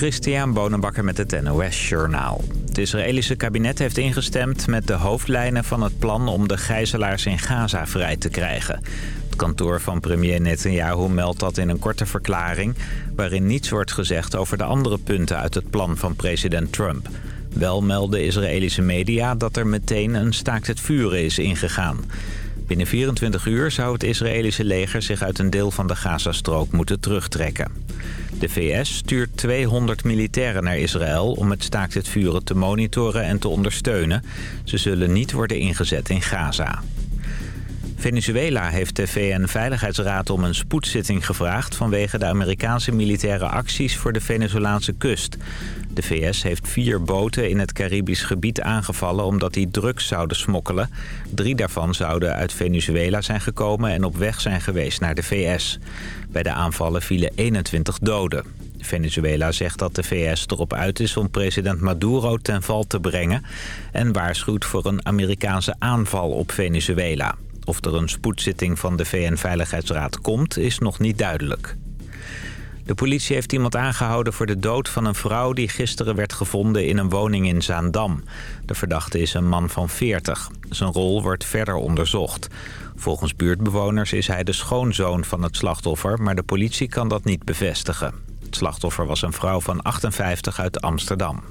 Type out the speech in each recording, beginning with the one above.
Christian Bonenbakker met het NOS Journaal. Het Israëlische kabinet heeft ingestemd met de hoofdlijnen van het plan om de gijzelaars in Gaza vrij te krijgen. Het kantoor van premier Netanyahu meldt dat in een korte verklaring... waarin niets wordt gezegd over de andere punten uit het plan van president Trump. Wel melden Israëlische media dat er meteen een staakt het vuren is ingegaan. Binnen 24 uur zou het Israëlische leger zich uit een deel van de Gazastrook moeten terugtrekken. De VS stuurt 200 militairen naar Israël om het staakt het vuren te monitoren en te ondersteunen. Ze zullen niet worden ingezet in Gaza. Venezuela heeft de VN-veiligheidsraad om een spoedzitting gevraagd... vanwege de Amerikaanse militaire acties voor de Venezolaanse kust. De VS heeft vier boten in het Caribisch gebied aangevallen... omdat die drugs zouden smokkelen. Drie daarvan zouden uit Venezuela zijn gekomen... en op weg zijn geweest naar de VS. Bij de aanvallen vielen 21 doden. Venezuela zegt dat de VS erop uit is om president Maduro ten val te brengen... en waarschuwt voor een Amerikaanse aanval op Venezuela. Of er een spoedzitting van de VN-veiligheidsraad komt, is nog niet duidelijk. De politie heeft iemand aangehouden voor de dood van een vrouw... die gisteren werd gevonden in een woning in Zaandam. De verdachte is een man van 40. Zijn rol wordt verder onderzocht. Volgens buurtbewoners is hij de schoonzoon van het slachtoffer... maar de politie kan dat niet bevestigen. Het slachtoffer was een vrouw van 58 uit Amsterdam.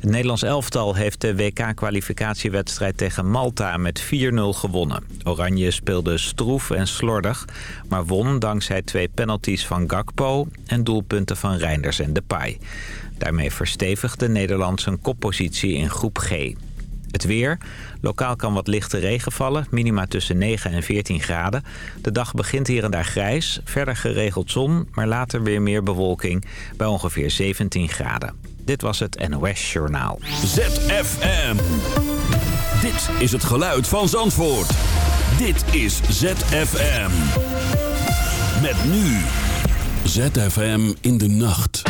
Het Nederlands elftal heeft de WK-kwalificatiewedstrijd tegen Malta met 4-0 gewonnen. Oranje speelde stroef en slordig, maar won dankzij twee penalties van Gakpo en doelpunten van Reinders en Depay. Daarmee verstevigde Nederland zijn koppositie in groep G. Het weer. Lokaal kan wat lichte regen vallen. Minima tussen 9 en 14 graden. De dag begint hier en daar grijs. Verder geregeld zon, maar later weer meer bewolking bij ongeveer 17 graden. Dit was het NOS Journaal. ZFM. Dit is het geluid van Zandvoort. Dit is ZFM. Met nu. ZFM in de nacht.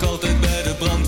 dat ik in een band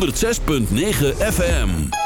106.9 FM.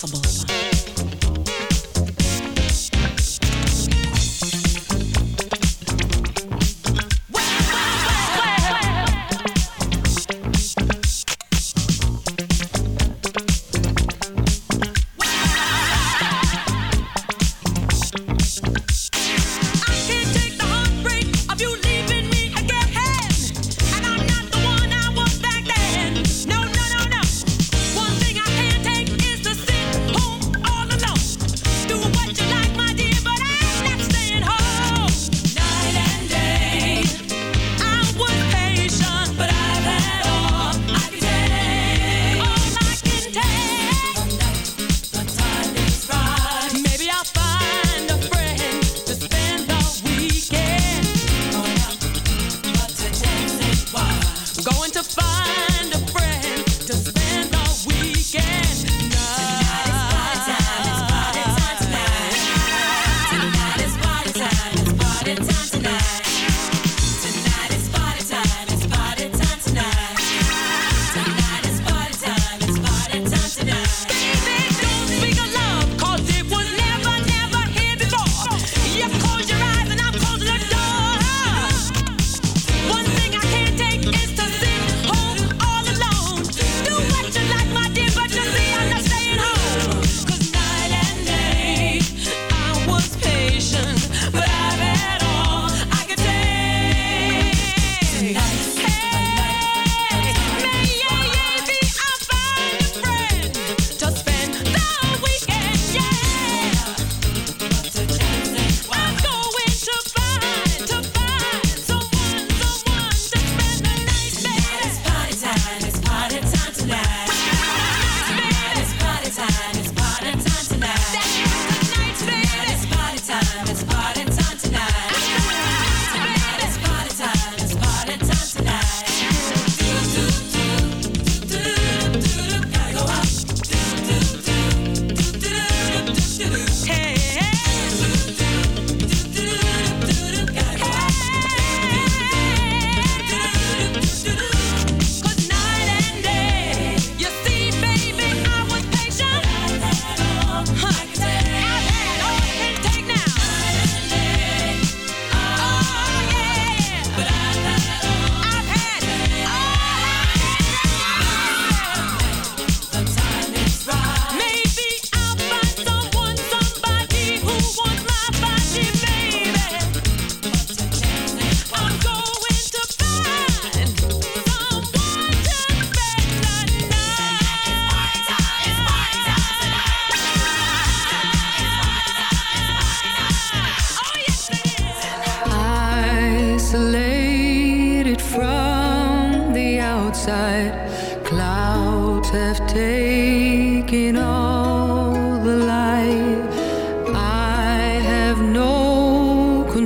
possible.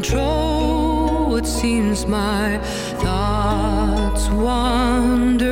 control, it seems my thoughts wander.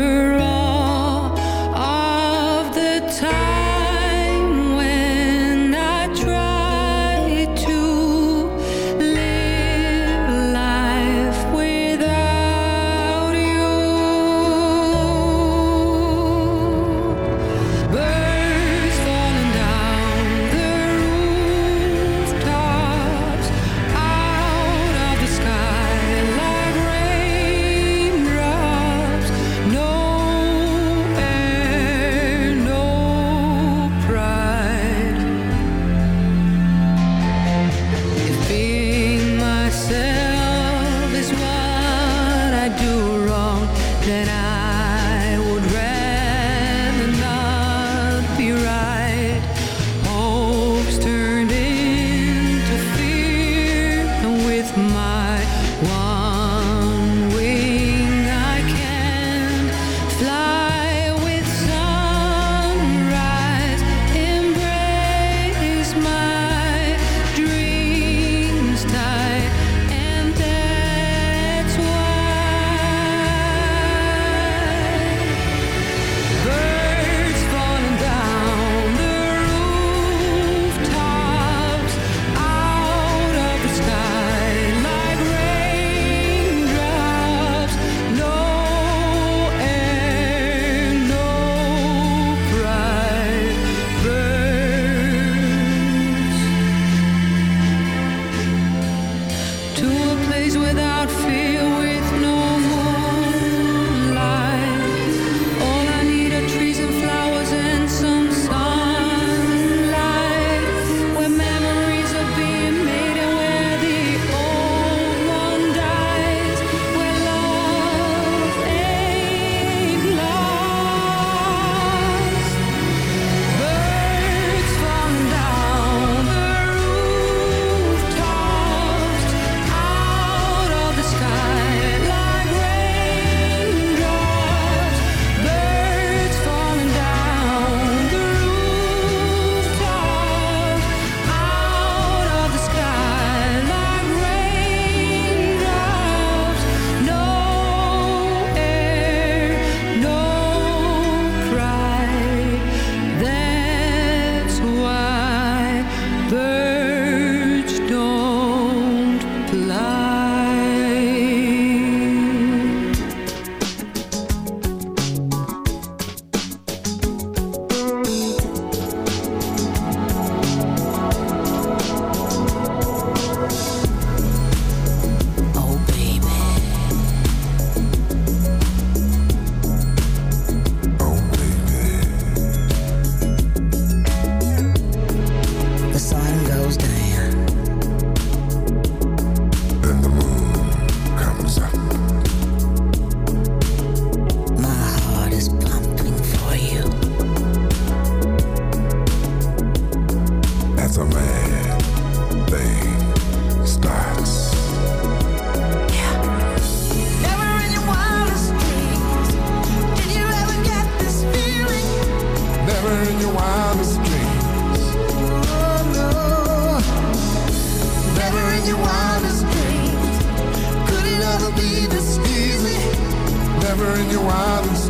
in your island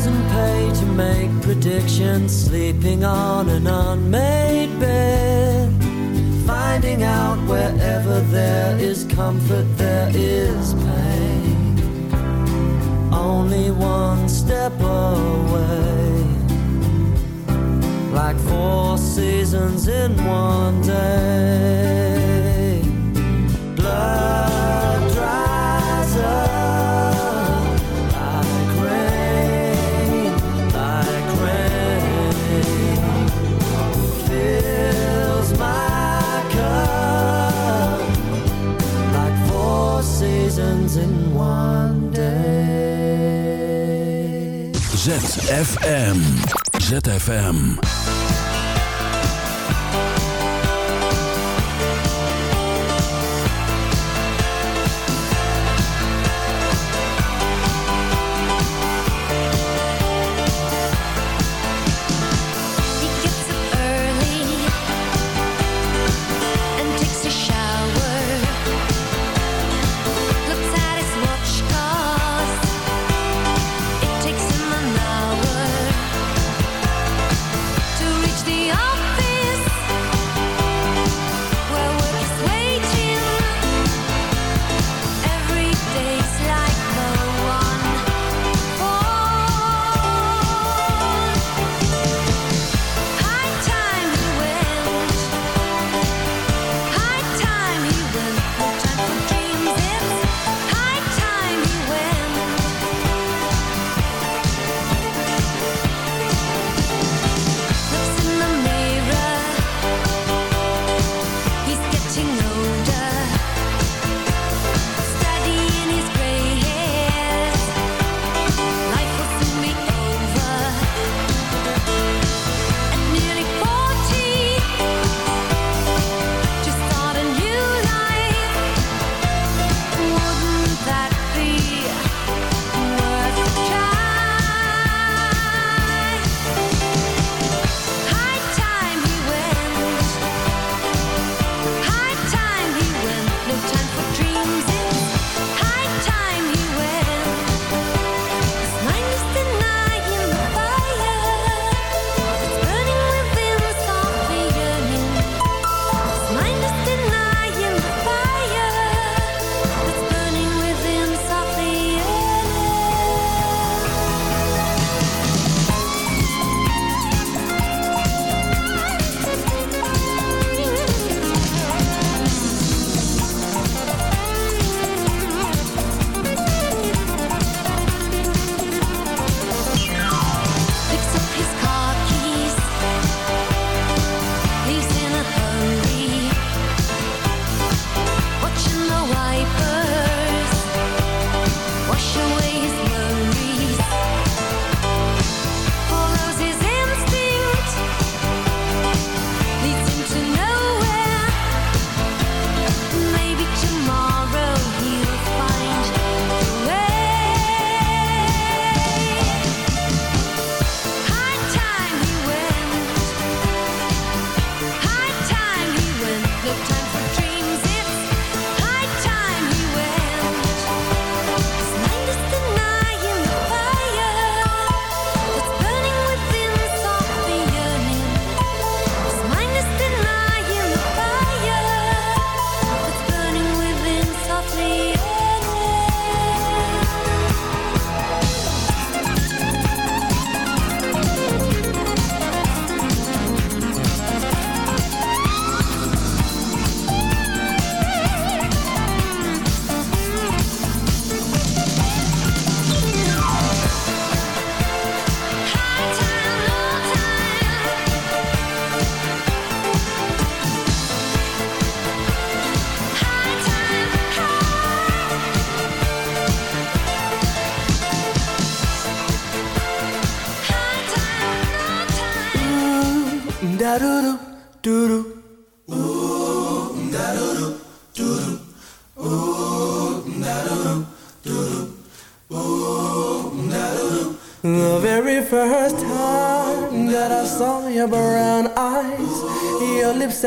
Doesn't pay to make predictions, sleeping on an unmade bed. Finding out wherever there is comfort, there is pain. Only one step away. Like four seasons in one day. ZFM. ZFM.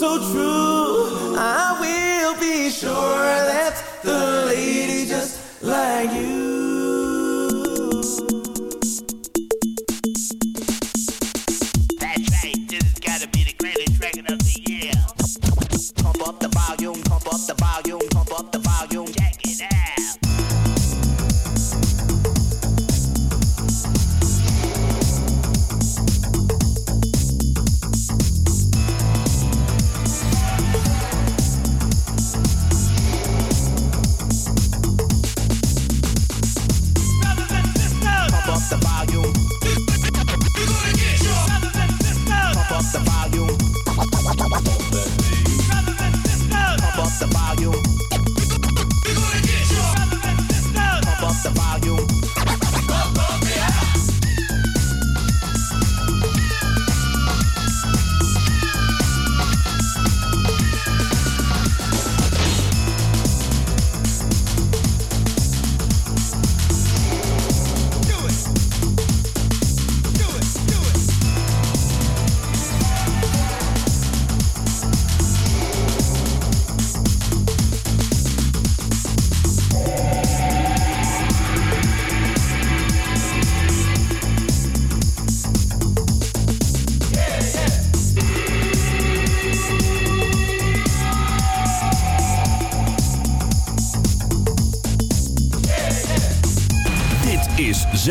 So true, I will be sure that